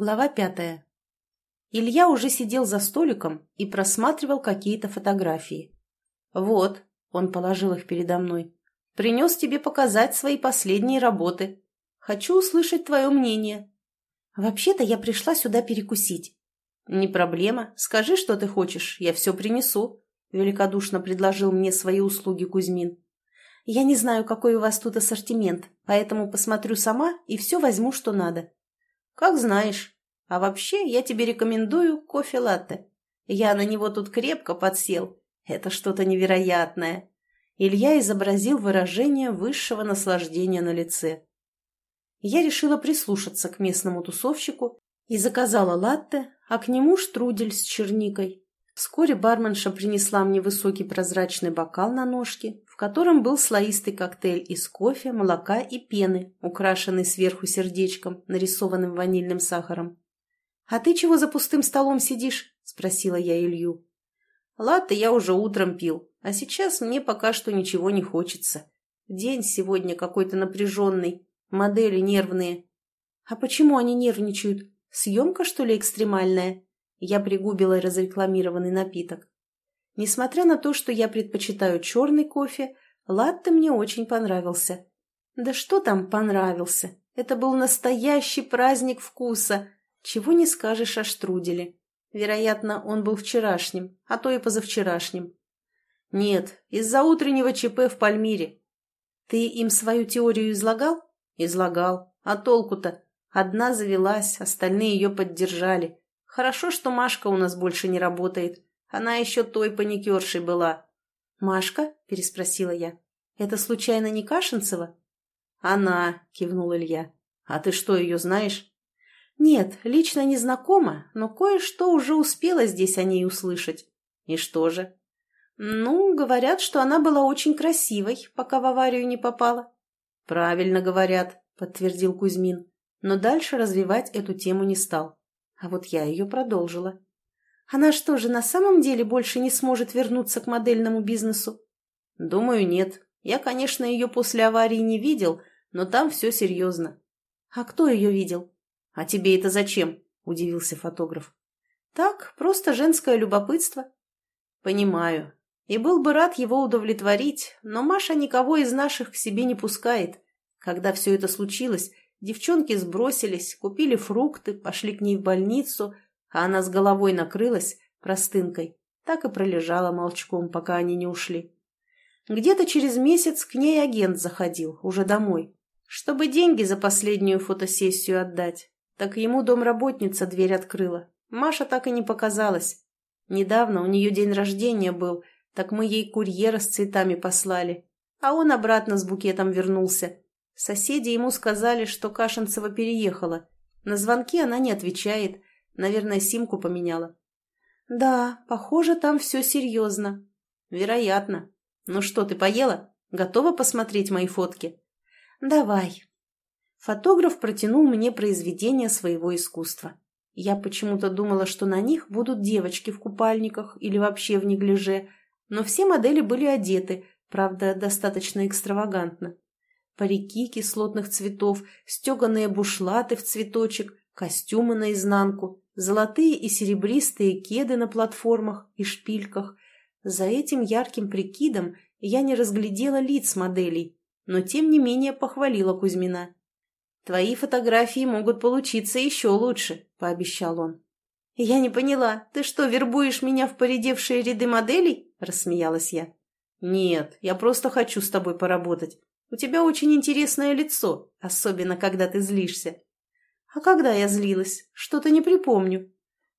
Глава пятая. Илья уже сидел за столиком и просматривал какие-то фотографии. «Вот», — он положил их передо мной, — «принес тебе показать свои последние работы. Хочу услышать твое мнение». «Вообще-то я пришла сюда перекусить». «Не проблема. Скажи, что ты хочешь, я все принесу», — великодушно предложил мне свои услуги Кузьмин. «Я не знаю, какой у вас тут ассортимент, поэтому посмотрю сама и все возьму, что надо». «Как знаешь. А вообще, я тебе рекомендую кофе-латте. Я на него тут крепко подсел. Это что-то невероятное». Илья изобразил выражение высшего наслаждения на лице. Я решила прислушаться к местному тусовщику и заказала латте, а к нему штрудель с черникой. Вскоре барменша принесла мне высокий прозрачный бокал на ножке, котором был слоистый коктейль из кофе, молока и пены, украшенный сверху сердечком, нарисованным ванильным сахаром. «А ты чего за пустым столом сидишь?» – спросила я Илью. «Латте я уже утром пил, а сейчас мне пока что ничего не хочется. День сегодня какой-то напряженный, модели нервные». «А почему они нервничают? Съемка, что ли, экстремальная?» Я пригубила разрекламированный напиток. Несмотря на то, что я предпочитаю черный кофе, латте мне очень понравился. Да что там понравился? Это был настоящий праздник вкуса. Чего не скажешь о штруделе. Вероятно, он был вчерашним, а то и позавчерашним. Нет, из-за утреннего ЧП в Пальмире. Ты им свою теорию излагал? Излагал. А толку-то? Одна завелась, остальные ее поддержали. Хорошо, что Машка у нас больше не работает. Она еще той паникершей была. «Машка?» – переспросила я. «Это случайно не Кашинцева?» «Она», – кивнул Илья. «А ты что, ее знаешь?» «Нет, лично не знакома, но кое-что уже успела здесь о ней услышать». «И что же?» «Ну, говорят, что она была очень красивой, пока в аварию не попала». «Правильно говорят», – подтвердил Кузьмин, но дальше развивать эту тему не стал. А вот я ее продолжила. Она что же, на самом деле больше не сможет вернуться к модельному бизнесу? Думаю, нет. Я, конечно, ее после аварии не видел, но там все серьезно. А кто ее видел? А тебе это зачем? Удивился фотограф. Так, просто женское любопытство. Понимаю. И был бы рад его удовлетворить, но Маша никого из наших к себе не пускает. Когда все это случилось, Девчонки сбросились, купили фрукты, пошли к ней в больницу, а она с головой накрылась простынкой. Так и пролежала молчком, пока они не ушли. Где-то через месяц к ней агент заходил, уже домой, чтобы деньги за последнюю фотосессию отдать. Так ему домработница дверь открыла. Маша так и не показалась. Недавно у нее день рождения был, так мы ей курьера с цветами послали. А он обратно с букетом вернулся. Соседи ему сказали, что Кашинцева переехала. На звонки она не отвечает. Наверное, симку поменяла. Да, похоже, там все серьезно. Вероятно. Ну что, ты поела? Готова посмотреть мои фотки? Давай. Фотограф протянул мне произведения своего искусства. Я почему-то думала, что на них будут девочки в купальниках или вообще в неглиже, но все модели были одеты, правда, достаточно экстравагантно парики кислотных цветов, стеганые бушлаты в цветочек, костюмы наизнанку, золотые и серебристые кеды на платформах и шпильках. За этим ярким прикидом я не разглядела лиц моделей, но тем не менее похвалила Кузьмина. «Твои фотографии могут получиться еще лучше», — пообещал он. «Я не поняла, ты что, вербуешь меня в поредевшие ряды моделей?» — рассмеялась я. «Нет, я просто хочу с тобой поработать. У тебя очень интересное лицо, особенно когда ты злишься. А когда я злилась? Что-то не припомню.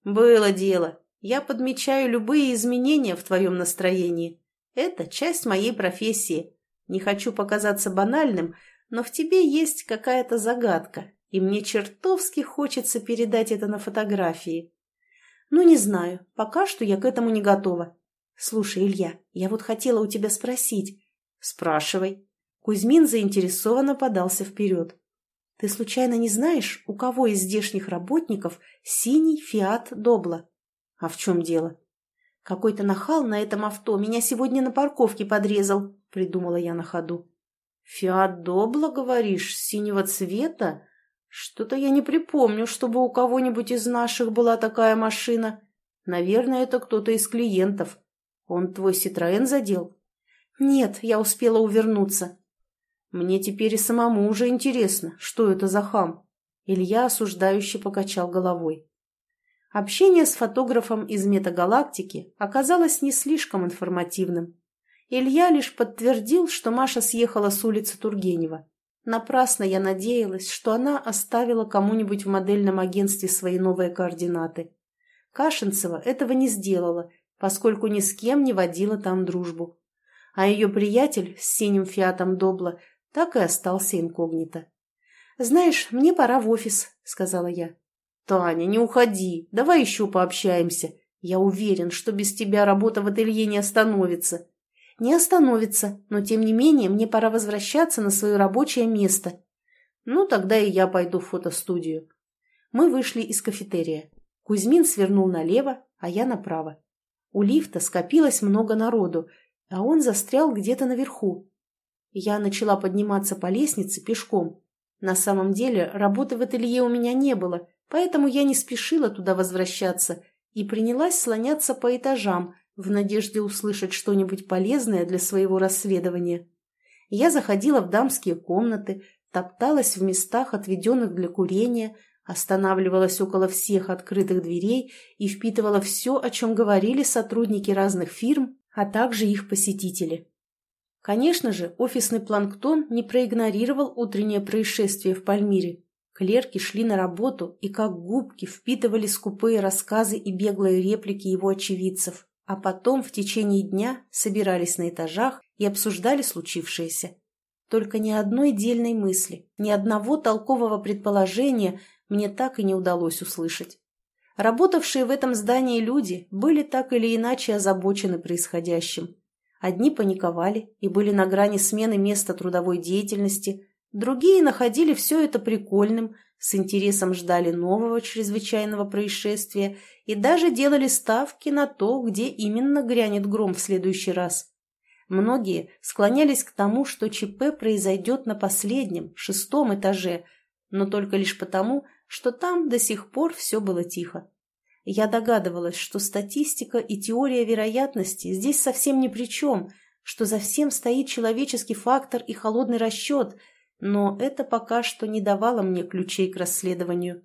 Было дело. Я подмечаю любые изменения в твоем настроении. Это часть моей профессии. Не хочу показаться банальным, но в тебе есть какая-то загадка, и мне чертовски хочется передать это на фотографии. Ну, не знаю, пока что я к этому не готова. Слушай, Илья, я вот хотела у тебя спросить. Спрашивай. Кузьмин заинтересованно подался вперед. «Ты случайно не знаешь, у кого из здешних работников синий фиат Добла?» «А в чем дело?» «Какой-то нахал на этом авто меня сегодня на парковке подрезал», — придумала я на ходу. «Фиат Добла, говоришь, синего цвета? Что-то я не припомню, чтобы у кого-нибудь из наших была такая машина. Наверное, это кто-то из клиентов. Он твой Ситроен задел? Нет, я успела увернуться. Мне теперь и самому уже интересно, что это за хам. Илья осуждающе покачал головой. Общение с фотографом из метагалактики оказалось не слишком информативным. Илья лишь подтвердил, что Маша съехала с улицы Тургенева. Напрасно я надеялась, что она оставила кому-нибудь в модельном агентстве свои новые координаты. Кашинцева этого не сделала, поскольку ни с кем не водила там дружбу. А ее приятель с синим фиатом Добла так и остался инкогнито. «Знаешь, мне пора в офис», — сказала я. «Таня, не уходи, давай еще пообщаемся. Я уверен, что без тебя работа в ателье не остановится». «Не остановится, но тем не менее мне пора возвращаться на свое рабочее место». «Ну, тогда и я пойду в фотостудию». Мы вышли из кафетерия. Кузьмин свернул налево, а я направо. У лифта скопилось много народу, а он застрял где-то наверху. Я начала подниматься по лестнице пешком. На самом деле работы в ателье у меня не было, поэтому я не спешила туда возвращаться и принялась слоняться по этажам в надежде услышать что-нибудь полезное для своего расследования. Я заходила в дамские комнаты, топталась в местах, отведенных для курения, останавливалась около всех открытых дверей и впитывала все, о чем говорили сотрудники разных фирм, а также их посетители. Конечно же, офисный планктон не проигнорировал утреннее происшествие в Пальмире. Клерки шли на работу и как губки впитывали скупые рассказы и беглые реплики его очевидцев, а потом в течение дня собирались на этажах и обсуждали случившееся. Только ни одной дельной мысли, ни одного толкового предположения мне так и не удалось услышать. Работавшие в этом здании люди были так или иначе озабочены происходящим. Одни паниковали и были на грани смены места трудовой деятельности, другие находили все это прикольным, с интересом ждали нового чрезвычайного происшествия и даже делали ставки на то, где именно грянет гром в следующий раз. Многие склонялись к тому, что ЧП произойдет на последнем, шестом этаже, но только лишь потому, что там до сих пор все было тихо. Я догадывалась, что статистика и теория вероятности здесь совсем ни при чем, что за всем стоит человеческий фактор и холодный расчет, но это пока что не давало мне ключей к расследованию.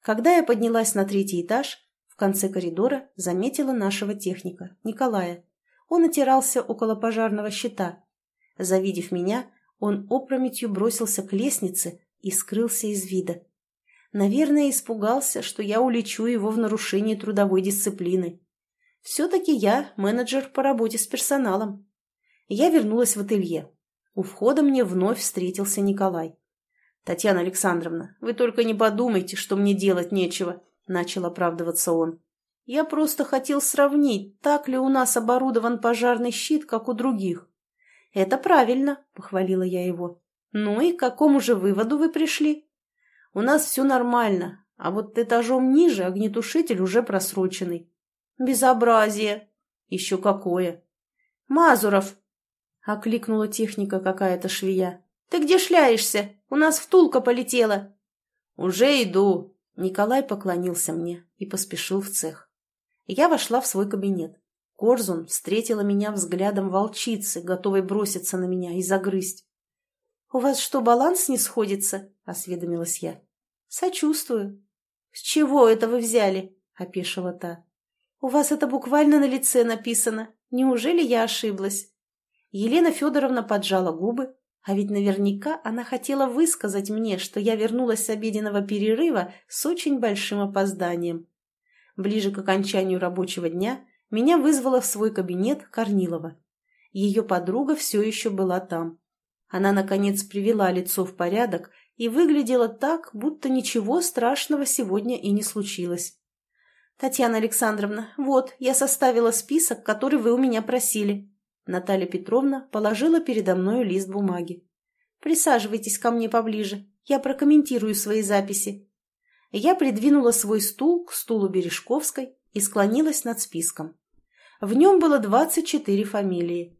Когда я поднялась на третий этаж, в конце коридора заметила нашего техника, Николая. Он отирался около пожарного щита. Завидев меня, он опрометью бросился к лестнице и скрылся из вида. Наверное, испугался, что я улечу его в нарушении трудовой дисциплины. Все-таки я менеджер по работе с персоналом. Я вернулась в ателье. У входа мне вновь встретился Николай. «Татьяна Александровна, вы только не подумайте, что мне делать нечего», — начал оправдываться он. «Я просто хотел сравнить, так ли у нас оборудован пожарный щит, как у других». «Это правильно», — похвалила я его. «Ну и к какому же выводу вы пришли?» У нас все нормально, а вот этажом ниже огнетушитель уже просроченный. Безобразие! Еще какое! Мазуров! Окликнула техника какая-то швея. Ты где шляешься? У нас втулка полетела. Уже иду. Николай поклонился мне и поспешил в цех. Я вошла в свой кабинет. Корзун встретила меня взглядом волчицы, готовой броситься на меня и загрызть. «У вас что, баланс не сходится?» — осведомилась я. «Сочувствую». «С чего это вы взяли?» — опешила та. «У вас это буквально на лице написано. Неужели я ошиблась?» Елена Федоровна поджала губы, а ведь наверняка она хотела высказать мне, что я вернулась с обеденного перерыва с очень большим опозданием. Ближе к окончанию рабочего дня меня вызвала в свой кабинет Корнилова. Ее подруга все еще была там. Она, наконец, привела лицо в порядок и выглядела так, будто ничего страшного сегодня и не случилось. «Татьяна Александровна, вот, я составила список, который вы у меня просили». Наталья Петровна положила передо мною лист бумаги. «Присаживайтесь ко мне поближе, я прокомментирую свои записи». Я придвинула свой стул к стулу Бережковской и склонилась над списком. В нем было двадцать четыре фамилии.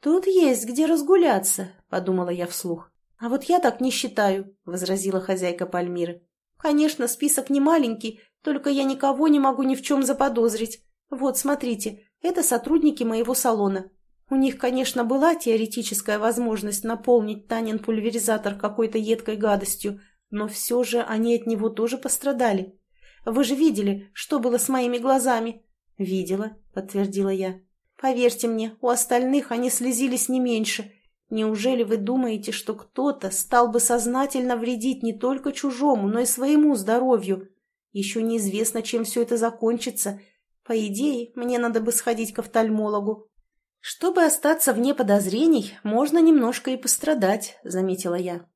«Тут есть где разгуляться», — подумала я вслух. «А вот я так не считаю», — возразила хозяйка Пальмиры. «Конечно, список не маленький, только я никого не могу ни в чем заподозрить. Вот, смотрите, это сотрудники моего салона. У них, конечно, была теоретическая возможность наполнить Танин пульверизатор какой-то едкой гадостью, но все же они от него тоже пострадали. Вы же видели, что было с моими глазами?» «Видела», — подтвердила я. «Поверьте мне, у остальных они слезились не меньше, Неужели вы думаете, что кто-то стал бы сознательно вредить не только чужому, но и своему здоровью? Еще неизвестно, чем все это закончится. По идее, мне надо бы сходить к офтальмологу. Чтобы остаться вне подозрений, можно немножко и пострадать, заметила я.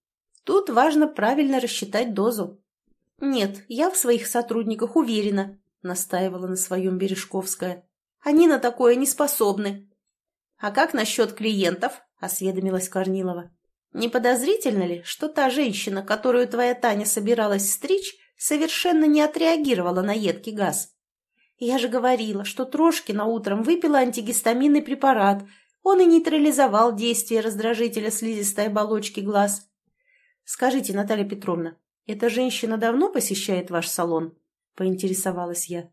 Тут важно правильно рассчитать дозу. Нет, я в своих сотрудниках уверена, настаивала на своем Бережковская. Они на такое не способны. А как насчет клиентов? Осведомилась Корнилова. «Не подозрительно ли, что та женщина, которую твоя Таня собиралась стричь, совершенно не отреагировала на едкий газ? Я же говорила, что Трошкина утром выпила антигистаминный препарат, он и нейтрализовал действие раздражителя слизистой оболочки глаз. Скажите, Наталья Петровна, эта женщина давно посещает ваш салон?» – поинтересовалась я.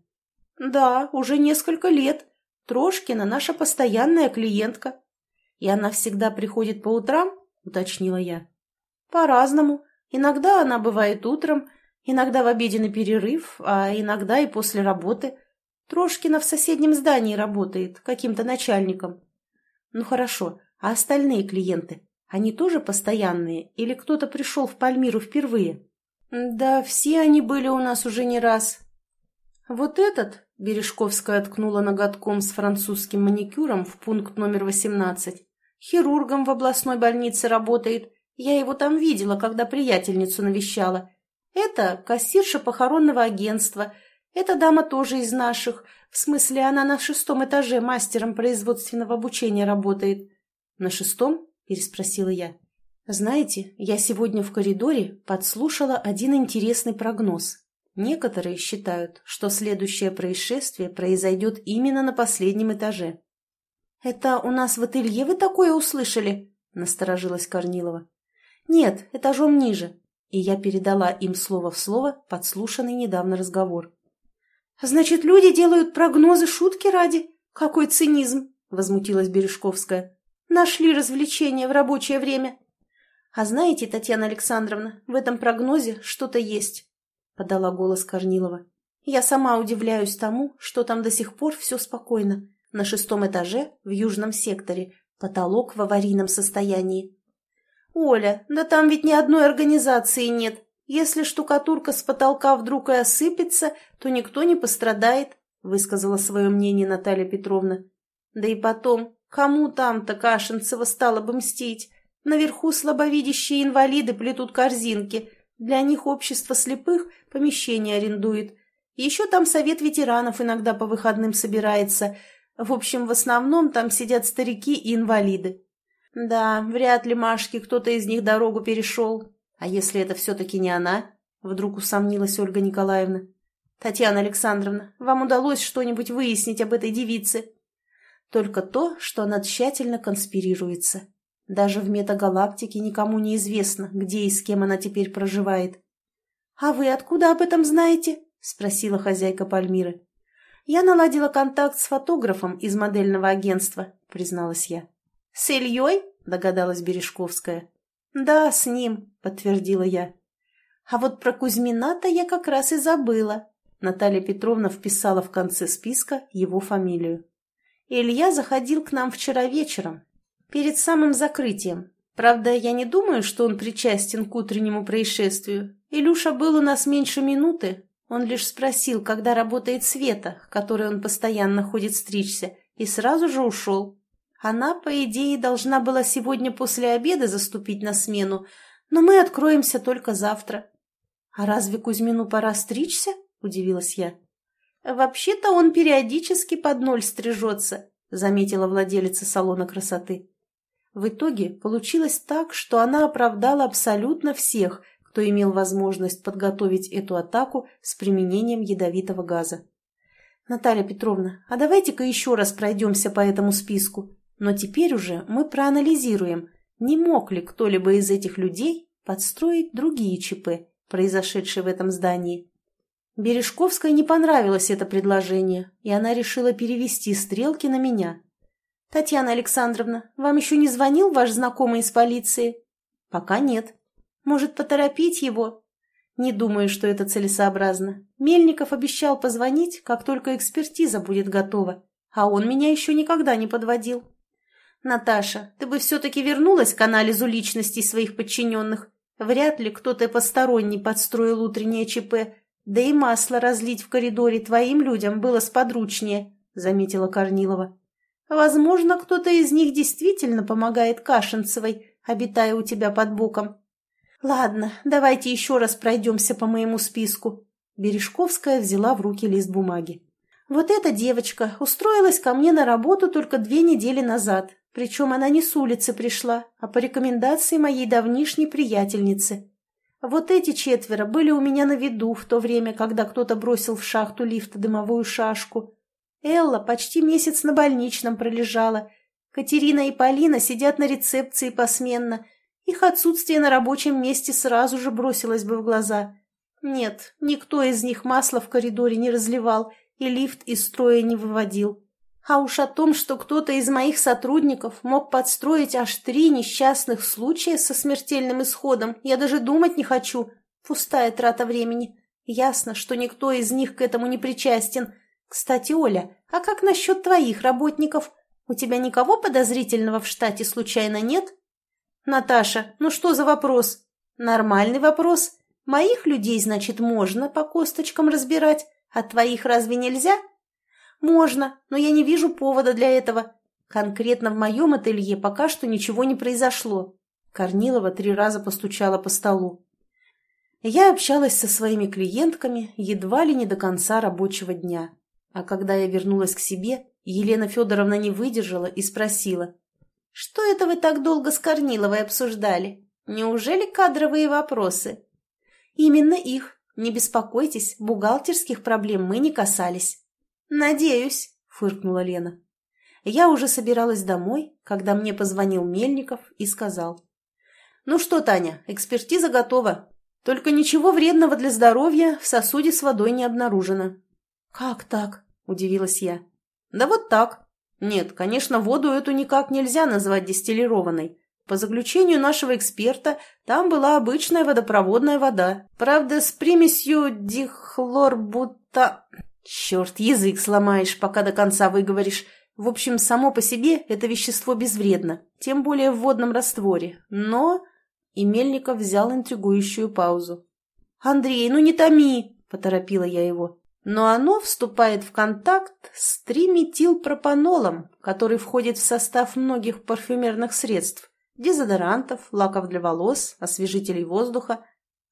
«Да, уже несколько лет. Трошкина наша постоянная клиентка», «И она всегда приходит по утрам?» — уточнила я. «По-разному. Иногда она бывает утром, иногда в обеденный перерыв, а иногда и после работы. Трошкина в соседнем здании работает, каким-то начальником». «Ну хорошо, а остальные клиенты? Они тоже постоянные или кто-то пришел в Пальмиру впервые?» «Да, все они были у нас уже не раз». «Вот этот?» — Бережковская ткнула ноготком с французским маникюром в пункт номер восемнадцать. Хирургом в областной больнице работает. Я его там видела, когда приятельницу навещала. Это кассирша похоронного агентства. Эта дама тоже из наших. В смысле, она на шестом этаже мастером производственного обучения работает. На шестом? Переспросила я. Знаете, я сегодня в коридоре подслушала один интересный прогноз. Некоторые считают, что следующее происшествие произойдет именно на последнем этаже. «Это у нас в ателье вы такое услышали?» – насторожилась Корнилова. «Нет, этажом ниже». И я передала им слово в слово подслушанный недавно разговор. «Значит, люди делают прогнозы шутки ради? Какой цинизм!» – возмутилась Бережковская. «Нашли развлечения в рабочее время». «А знаете, Татьяна Александровна, в этом прогнозе что-то есть», – подала голос Корнилова. «Я сама удивляюсь тому, что там до сих пор все спокойно. На шестом этаже, в южном секторе, потолок в аварийном состоянии. «Оля, да там ведь ни одной организации нет. Если штукатурка с потолка вдруг и осыпется, то никто не пострадает», высказала свое мнение Наталья Петровна. «Да и потом, кому там-то Кашинцева стало бы мстить? Наверху слабовидящие инвалиды плетут корзинки. Для них общество слепых помещение арендует. Еще там совет ветеранов иногда по выходным собирается – в общем, в основном там сидят старики и инвалиды. Да, вряд ли Машке кто-то из них дорогу перешел. А если это все-таки не она? Вдруг усомнилась Ольга Николаевна. Татьяна Александровна, вам удалось что-нибудь выяснить об этой девице? Только то, что она тщательно конспирируется. Даже в метагалактике никому не известно, где и с кем она теперь проживает. — А вы откуда об этом знаете? — спросила хозяйка Пальмиры. «Я наладила контакт с фотографом из модельного агентства», — призналась я. «С Ильей?» — догадалась Бережковская. «Да, с ним», — подтвердила я. «А вот про Кузьмина-то я как раз и забыла». Наталья Петровна вписала в конце списка его фамилию. «Илья заходил к нам вчера вечером, перед самым закрытием. Правда, я не думаю, что он причастен к утреннему происшествию. Илюша был у нас меньше минуты, он лишь спросил, когда работает Света, к которой он постоянно ходит стричься, и сразу же ушел. Она, по идее, должна была сегодня после обеда заступить на смену, но мы откроемся только завтра. — А разве Кузьмину пора стричься? — удивилась я. — Вообще-то он периодически под ноль стрижется, — заметила владелица салона красоты. В итоге получилось так, что она оправдала абсолютно всех, кто имел возможность подготовить эту атаку с применением ядовитого газа. «Наталья Петровна, а давайте-ка еще раз пройдемся по этому списку. Но теперь уже мы проанализируем, не мог ли кто-либо из этих людей подстроить другие ЧП, произошедшие в этом здании. Бережковской не понравилось это предложение, и она решила перевести стрелки на меня. «Татьяна Александровна, вам еще не звонил ваш знакомый из полиции?» «Пока нет. Может, поторопить его?» «Не думаю, что это целесообразно. Мельников обещал позвонить, как только экспертиза будет готова, а он меня еще никогда не подводил». «Наташа, ты бы все-таки вернулась к анализу личностей своих подчиненных. Вряд ли кто-то посторонний подстроил утреннее ЧП, да и масло разлить в коридоре твоим людям было сподручнее», — заметила Корнилова. «Возможно, кто-то из них действительно помогает Кашинцевой, обитая у тебя под боком. Ладно, давайте еще раз пройдемся по моему списку». Бережковская взяла в руки лист бумаги. «Вот эта девочка устроилась ко мне на работу только две недели назад. Причем она не с улицы пришла, а по рекомендации моей давнишней приятельницы. Вот эти четверо были у меня на виду в то время, когда кто-то бросил в шахту лифта дымовую шашку. Элла почти месяц на больничном пролежала. Катерина и Полина сидят на рецепции посменно. Их отсутствие на рабочем месте сразу же бросилось бы в глаза. Нет, никто из них масла в коридоре не разливал и лифт из строя не выводил. А уж о том, что кто-то из моих сотрудников мог подстроить аж три несчастных случая со смертельным исходом, я даже думать не хочу. Пустая трата времени. Ясно, что никто из них к этому не причастен. Кстати, Оля, а как насчет твоих работников? У тебя никого подозрительного в штате случайно нет? Наташа, ну что за вопрос? Нормальный вопрос. Моих людей, значит, можно по косточкам разбирать, а твоих разве нельзя? «Можно, но я не вижу повода для этого. Конкретно в моем ателье пока что ничего не произошло». Корнилова три раза постучала по столу. Я общалась со своими клиентками едва ли не до конца рабочего дня. А когда я вернулась к себе, Елена Федоровна не выдержала и спросила. «Что это вы так долго с Корниловой обсуждали? Неужели кадровые вопросы?» «Именно их. Не беспокойтесь, бухгалтерских проблем мы не касались». «Надеюсь», — фыркнула Лена. Я уже собиралась домой, когда мне позвонил Мельников и сказал. «Ну что, Таня, экспертиза готова. Только ничего вредного для здоровья в сосуде с водой не обнаружено». «Как так?» – удивилась я. «Да вот так. Нет, конечно, воду эту никак нельзя назвать дистиллированной. По заключению нашего эксперта, там была обычная водопроводная вода. Правда, с примесью дихлорбута... Черт, язык сломаешь, пока до конца выговоришь. В общем, само по себе это вещество безвредно, тем более в водном растворе. Но... И Мельников взял интригующую паузу. «Андрей, ну не томи!» – поторопила я его. Но оно вступает в контакт с триметилпропанолом, который входит в состав многих парфюмерных средств, дезодорантов, лаков для волос, освежителей воздуха.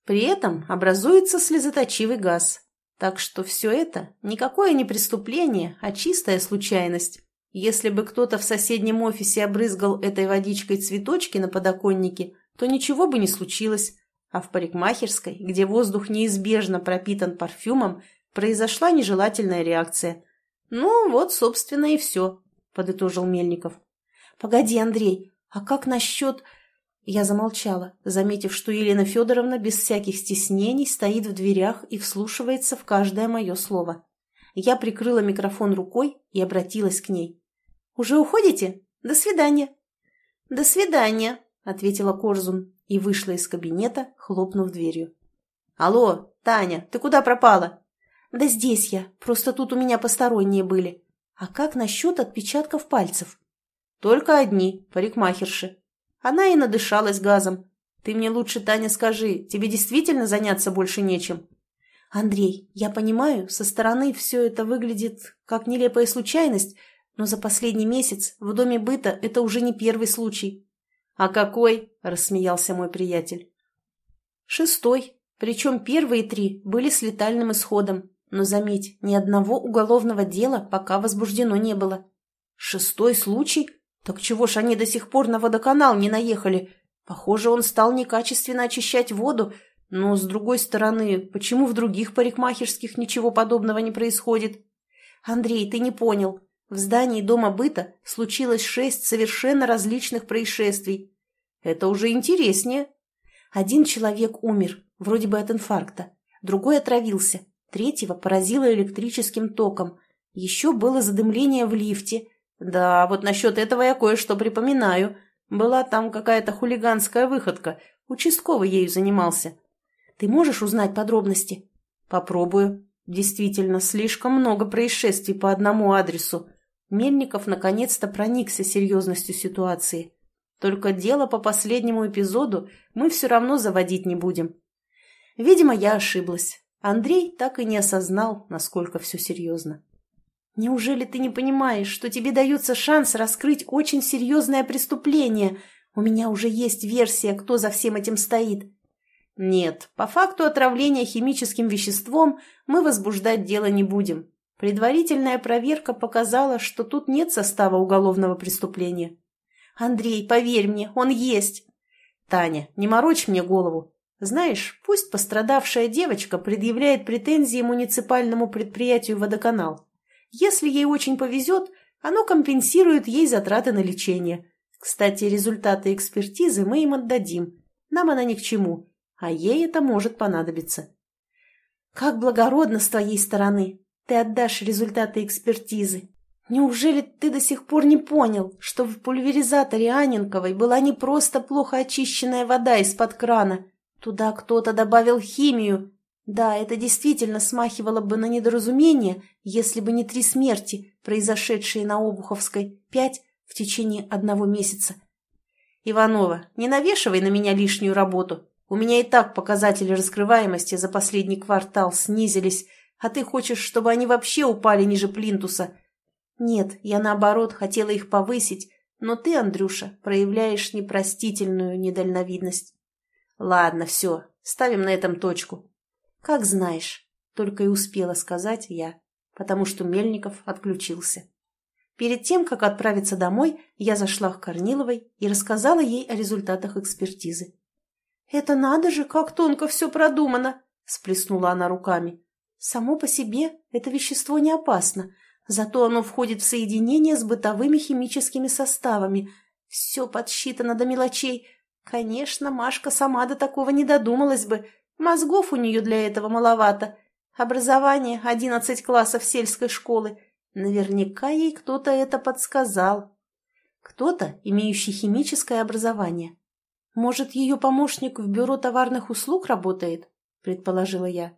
При этом образуется слезоточивый газ, так что все это никакое не преступление, а чистая случайность. Если бы кто-то в соседнем офисе обрызгал этой водичкой цветочки на подоконнике, то ничего бы не случилось. А в парикмахерской, где воздух неизбежно пропитан парфюмом, произошла нежелательная реакция. «Ну, вот, собственно, и все», — подытожил Мельников. «Погоди, Андрей, а как насчет...» Я замолчала, заметив, что Елена Федоровна без всяких стеснений стоит в дверях и вслушивается в каждое мое слово. Я прикрыла микрофон рукой и обратилась к ней. «Уже уходите? До свидания!» «До свидания!» — ответила Корзун и вышла из кабинета, хлопнув дверью. «Алло, Таня, ты куда пропала?» «Да здесь я, просто тут у меня посторонние были. А как насчет отпечатков пальцев?» «Только одни, парикмахерши», она и надышалась газом. Ты мне лучше, Таня, скажи, тебе действительно заняться больше нечем? Андрей, я понимаю, со стороны все это выглядит как нелепая случайность, но за последний месяц в доме быта это уже не первый случай. А какой? Рассмеялся мой приятель. Шестой. Причем первые три были с летальным исходом. Но заметь, ни одного уголовного дела пока возбуждено не было. Шестой случай? Так чего ж они до сих пор на водоканал не наехали? Похоже, он стал некачественно очищать воду, но, с другой стороны, почему в других парикмахерских ничего подобного не происходит? Андрей, ты не понял. В здании Дома быта случилось шесть совершенно различных происшествий. Это уже интереснее. Один человек умер, вроде бы от инфаркта. Другой отравился. Третьего поразило электрическим током. Еще было задымление в лифте. Да, вот насчет этого я кое-что припоминаю. Была там какая-то хулиганская выходка. Участковый ею занимался. Ты можешь узнать подробности? Попробую. Действительно, слишком много происшествий по одному адресу. Мельников наконец-то проникся серьезностью ситуации. Только дело по последнему эпизоду мы все равно заводить не будем. Видимо, я ошиблась. Андрей так и не осознал, насколько все серьезно. «Неужели ты не понимаешь, что тебе дается шанс раскрыть очень серьезное преступление? У меня уже есть версия, кто за всем этим стоит». «Нет, по факту отравления химическим веществом мы возбуждать дело не будем. Предварительная проверка показала, что тут нет состава уголовного преступления». «Андрей, поверь мне, он есть». «Таня, не морочь мне голову. Знаешь, пусть пострадавшая девочка предъявляет претензии муниципальному предприятию «Водоканал». Если ей очень повезет, оно компенсирует ей затраты на лечение. Кстати, результаты экспертизы мы им отдадим. Нам она ни к чему, а ей это может понадобиться. Как благородно с твоей стороны. Ты отдашь результаты экспертизы. Неужели ты до сих пор не понял, что в пульверизаторе Аненковой была не просто плохо очищенная вода из-под крана? Туда кто-то добавил химию, да, это действительно смахивало бы на недоразумение, если бы не три смерти, произошедшие на Обуховской, пять в течение одного месяца. Иванова, не навешивай на меня лишнюю работу. У меня и так показатели раскрываемости за последний квартал снизились, а ты хочешь, чтобы они вообще упали ниже плинтуса. Нет, я наоборот хотела их повысить, но ты, Андрюша, проявляешь непростительную недальновидность. Ладно, все, ставим на этом точку. «Как знаешь», — только и успела сказать я, потому что Мельников отключился. Перед тем, как отправиться домой, я зашла к Корниловой и рассказала ей о результатах экспертизы. «Это надо же, как тонко все продумано!» — сплеснула она руками. «Само по себе это вещество не опасно, зато оно входит в соединение с бытовыми химическими составами. Все подсчитано до мелочей. Конечно, Машка сама до такого не додумалась бы, Мозгов у нее для этого маловато. Образование — одиннадцать классов сельской школы. Наверняка ей кто-то это подсказал. Кто-то, имеющий химическое образование. Может, ее помощник в бюро товарных услуг работает? Предположила я.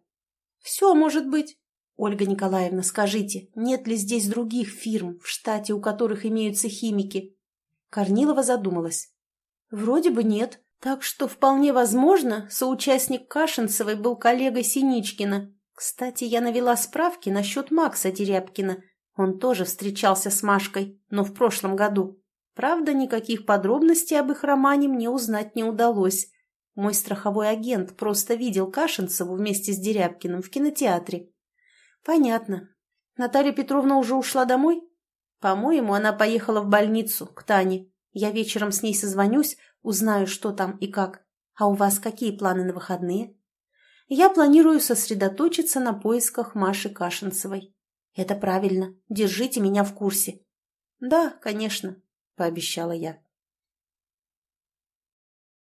Все может быть. Ольга Николаевна, скажите, нет ли здесь других фирм, в штате у которых имеются химики? Корнилова задумалась. Вроде бы нет. Так что вполне возможно, соучастник Кашинцевой был коллегой Синичкина. Кстати, я навела справки насчет Макса Дерябкина. Он тоже встречался с Машкой, но в прошлом году. Правда, никаких подробностей об их романе мне узнать не удалось. Мой страховой агент просто видел Кашинцеву вместе с Дерябкиным в кинотеатре. Понятно. Наталья Петровна уже ушла домой? По-моему, она поехала в больницу, к Тане. Я вечером с ней созвонюсь, Узнаю, что там и как. А у вас какие планы на выходные? Я планирую сосредоточиться на поисках Маши Кашинцевой. Это правильно. Держите меня в курсе. Да, конечно, пообещала я.